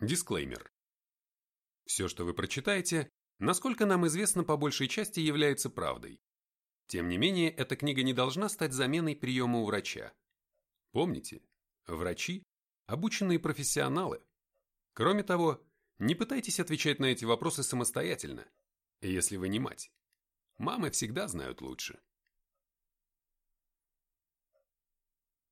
Дисклеймер. Все, что вы прочитаете, насколько нам известно, по большей части является правдой. Тем не менее, эта книга не должна стать заменой приема у врача. Помните, врачи – обученные профессионалы. Кроме того, не пытайтесь отвечать на эти вопросы самостоятельно, если вы не мать. Мамы всегда знают лучше.